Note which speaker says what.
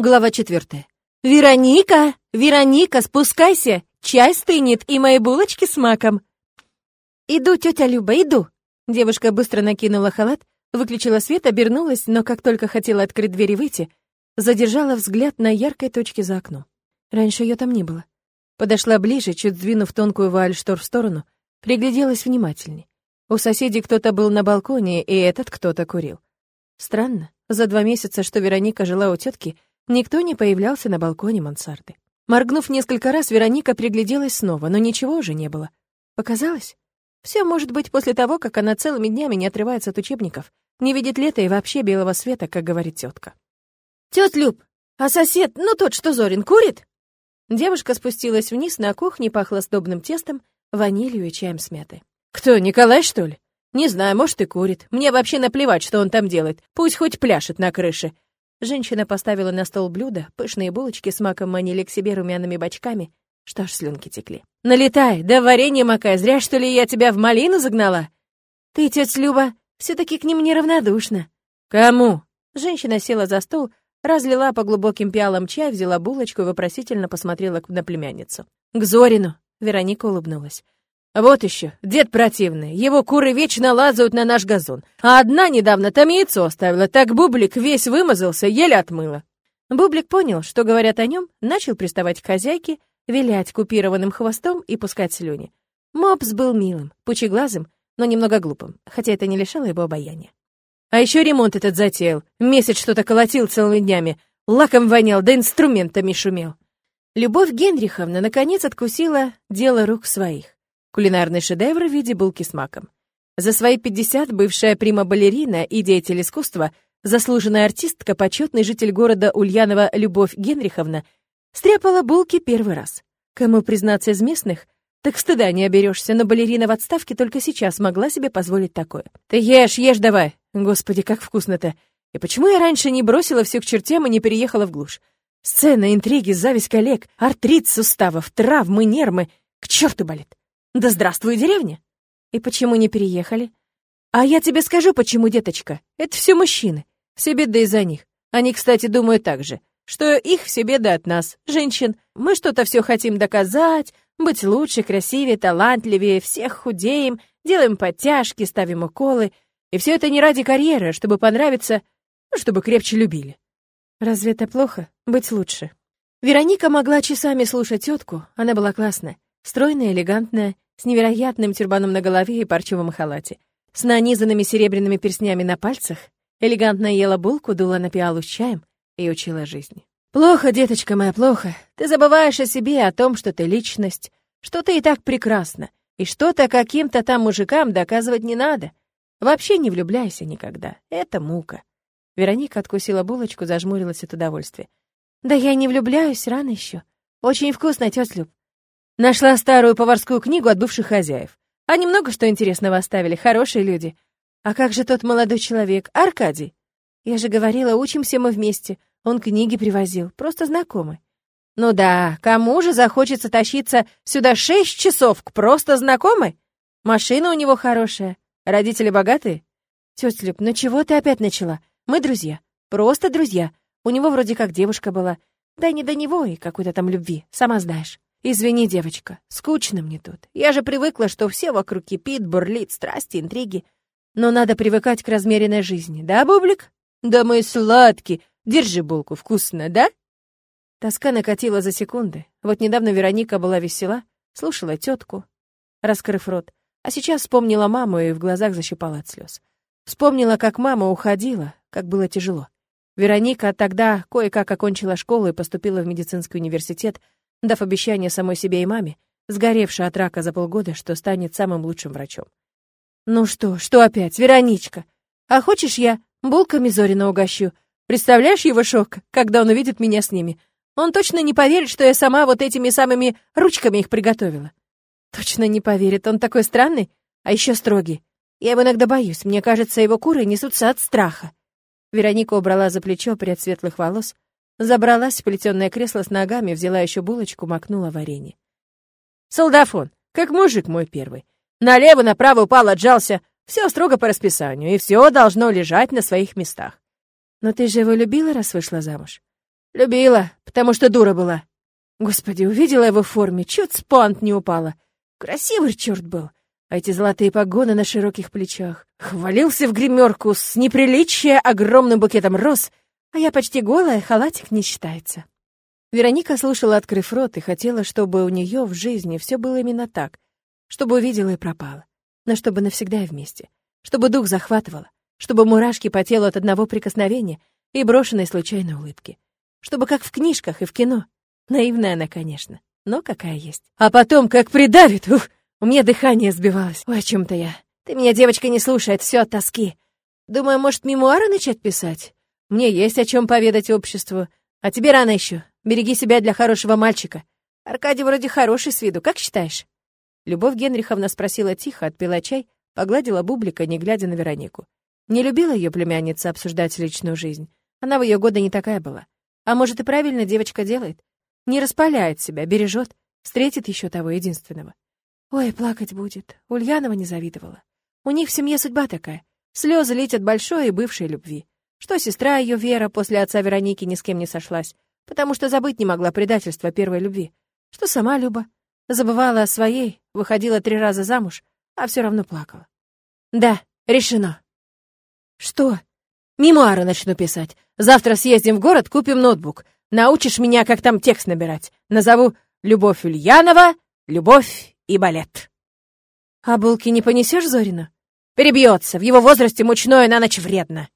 Speaker 1: Глава четвертая. «Вероника! Вероника, спускайся! Чай стынет и мои булочки с маком!» «Иду, тетя Люба, иду!» Девушка быстро накинула халат, выключила свет, обернулась, но как только хотела открыть дверь и выйти, задержала взгляд на яркой точке за окном. Раньше ее там не было. Подошла ближе, чуть сдвинув тонкую вуаль штор в сторону, пригляделась внимательней. У соседей кто-то был на балконе, и этот кто-то курил. Странно, за два месяца, что Вероника жила у тетки, Никто не появлялся на балконе мансарды. Моргнув несколько раз, Вероника пригляделась снова, но ничего уже не было. Показалось? Все может быть после того, как она целыми днями не отрывается от учебников, не видит лета и вообще белого света, как говорит тетка. «Тет Люб, а сосед, ну тот, что Зорин, курит?» Девушка спустилась вниз, на кухне пахло сдобным тестом, ванилью и чаем с мятой. «Кто, Николай, что ли?» «Не знаю, может, и курит. Мне вообще наплевать, что он там делает. Пусть хоть пляшет на крыше. Женщина поставила на стол блюдо, пышные булочки с маком манили к себе румяными бочками, что аж слюнки текли. «Налетай, да варенье макай, зря, что ли, я тебя в малину загнала?» «Ты, тетя Люба, все таки к ним неравнодушна». «Кому?» Женщина села за стол, разлила по глубоким пиалам чай, взяла булочку и вопросительно посмотрела на племянницу. «К Зорину!» — Вероника улыбнулась. Вот еще, дед противный, его куры вечно лазают на наш газон. А одна недавно там яйцо оставила, так Бублик весь вымазался, еле отмыла. Бублик понял, что говорят о нем, начал приставать к хозяйке, вилять купированным хвостом и пускать слюни. Мопс был милым, пучеглазым, но немного глупым, хотя это не лишало его обаяния. А еще ремонт этот затеял, месяц что-то колотил целыми днями, лаком вонял, да инструментами шумел. Любовь Генриховна наконец откусила дело рук своих. Кулинарный шедевр в виде булки с маком. За свои 50 бывшая прима-балерина и деятель искусства, заслуженная артистка, почетный житель города Ульянова Любовь Генриховна, стряпала булки первый раз. Кому признаться из местных, так стыда не оберешься, но балерина в отставке только сейчас могла себе позволить такое. «Ты ешь, ешь давай!» Господи, как вкусно-то! И почему я раньше не бросила все к чертям и не переехала в глушь? Сцены, интриги, зависть коллег, артрит суставов, травмы, нервы. К черту болит! Да здравствуй, деревня! И почему не переехали? А я тебе скажу, почему, деточка. Это все мужчины. Все беды из-за них. Они, кстати, думают так же, что их все беды от нас, женщин. Мы что-то все хотим доказать, быть лучше, красивее, талантливее, всех худеем, делаем подтяжки, ставим уколы. И все это не ради карьеры, а чтобы понравиться, ну, чтобы крепче любили. Разве это плохо? Быть лучше. Вероника могла часами слушать тетку, она была классная. Стройная, элегантная, с невероятным тюрбаном на голове и парчевом халате. С нанизанными серебряными перстнями на пальцах, элегантно ела булку, дула на пиалу с чаем и учила жизни. «Плохо, деточка моя, плохо. Ты забываешь о себе, о том, что ты личность, что ты и так прекрасна, и что-то каким-то там мужикам доказывать не надо. Вообще не влюбляйся никогда. Это мука». Вероника откусила булочку, зажмурилась от удовольствия. «Да я не влюбляюсь, рано еще. Очень вкусно, тетя Люб. Нашла старую поварскую книгу от бывших хозяев. Они много что интересного оставили, хорошие люди. А как же тот молодой человек, Аркадий? Я же говорила, учимся мы вместе. Он книги привозил, просто знакомый. Ну да, кому же захочется тащиться сюда шесть часов к просто знакомой? Машина у него хорошая, родители богатые. Тетя Люб, ну чего ты опять начала? Мы друзья, просто друзья. У него вроде как девушка была. Да не до него и какой-то там любви, сама знаешь. «Извини, девочка, скучно мне тут. Я же привыкла, что все вокруг кипит, бурлит, страсти, интриги. Но надо привыкать к размеренной жизни, да, Бублик? Да мой сладкий! Держи булку, вкусно, да?» Тоска накатила за секунды. Вот недавно Вероника была весела, слушала тетку, раскрыв рот. А сейчас вспомнила маму и в глазах защипала от слез. Вспомнила, как мама уходила, как было тяжело. Вероника тогда кое-как окончила школу и поступила в медицинский университет, дав обещание самой себе и маме, сгоревшей от рака за полгода, что станет самым лучшим врачом. «Ну что, что опять, Вероничка? А хочешь я булками Зорина угощу? Представляешь его шок, когда он увидит меня с ними? Он точно не поверит, что я сама вот этими самыми ручками их приготовила». «Точно не поверит, он такой странный, а еще строгий. Я его иногда боюсь, мне кажется, его куры несутся от страха». Вероника убрала за плечо прядь светлых волос, Забралась в плетёное кресло с ногами, взяла еще булочку, макнула варенье. «Солдафон, как мужик мой первый. Налево, направо упал, отжался. Все строго по расписанию, и все должно лежать на своих местах. Но ты же его любила, раз вышла замуж? Любила, потому что дура была. Господи, увидела его в форме, чуть спант не упала. Красивый черт был. А эти золотые погоны на широких плечах. Хвалился в гримерку с неприличия огромным букетом роз, а я почти голая, халатик не считается. Вероника слушала, открыв рот, и хотела, чтобы у нее в жизни все было именно так, чтобы увидела и пропала, но чтобы навсегда и вместе, чтобы дух захватывало, чтобы мурашки по телу от одного прикосновения и брошенной случайной улыбки, чтобы как в книжках и в кино. Наивная она, конечно, но какая есть. А потом, как придавит, ух, у меня дыхание сбивалось. Ой, о чем-то я. Ты меня, девочка, не слушает, все от тоски. Думаю, может, мемуары начать писать? Мне есть о чем поведать обществу. А тебе рано еще. Береги себя для хорошего мальчика. Аркадий вроде хороший с виду, как считаешь?» Любовь Генриховна спросила тихо, отпила чай, погладила бублика, не глядя на Веронику. Не любила ее племянница обсуждать личную жизнь. Она в ее годы не такая была. А может, и правильно девочка делает? Не распаляет себя, бережет, встретит еще того единственного. Ой, плакать будет. Ульянова не завидовала. У них в семье судьба такая. Слезы лить от большой и бывшей любви. Что сестра ее Вера после отца Вероники ни с кем не сошлась потому что забыть не могла предательства первой любви. Что сама Люба забывала о своей, выходила три раза замуж, а все равно плакала. Да, решено. Что? Мемуары начну писать. Завтра съездим в город, купим ноутбук. Научишь меня, как там текст набирать. Назову «Любовь Ульянова», «Любовь и балет». А булки не понесешь, Зорина? Перебьется. В его возрасте мучное на ночь вредно.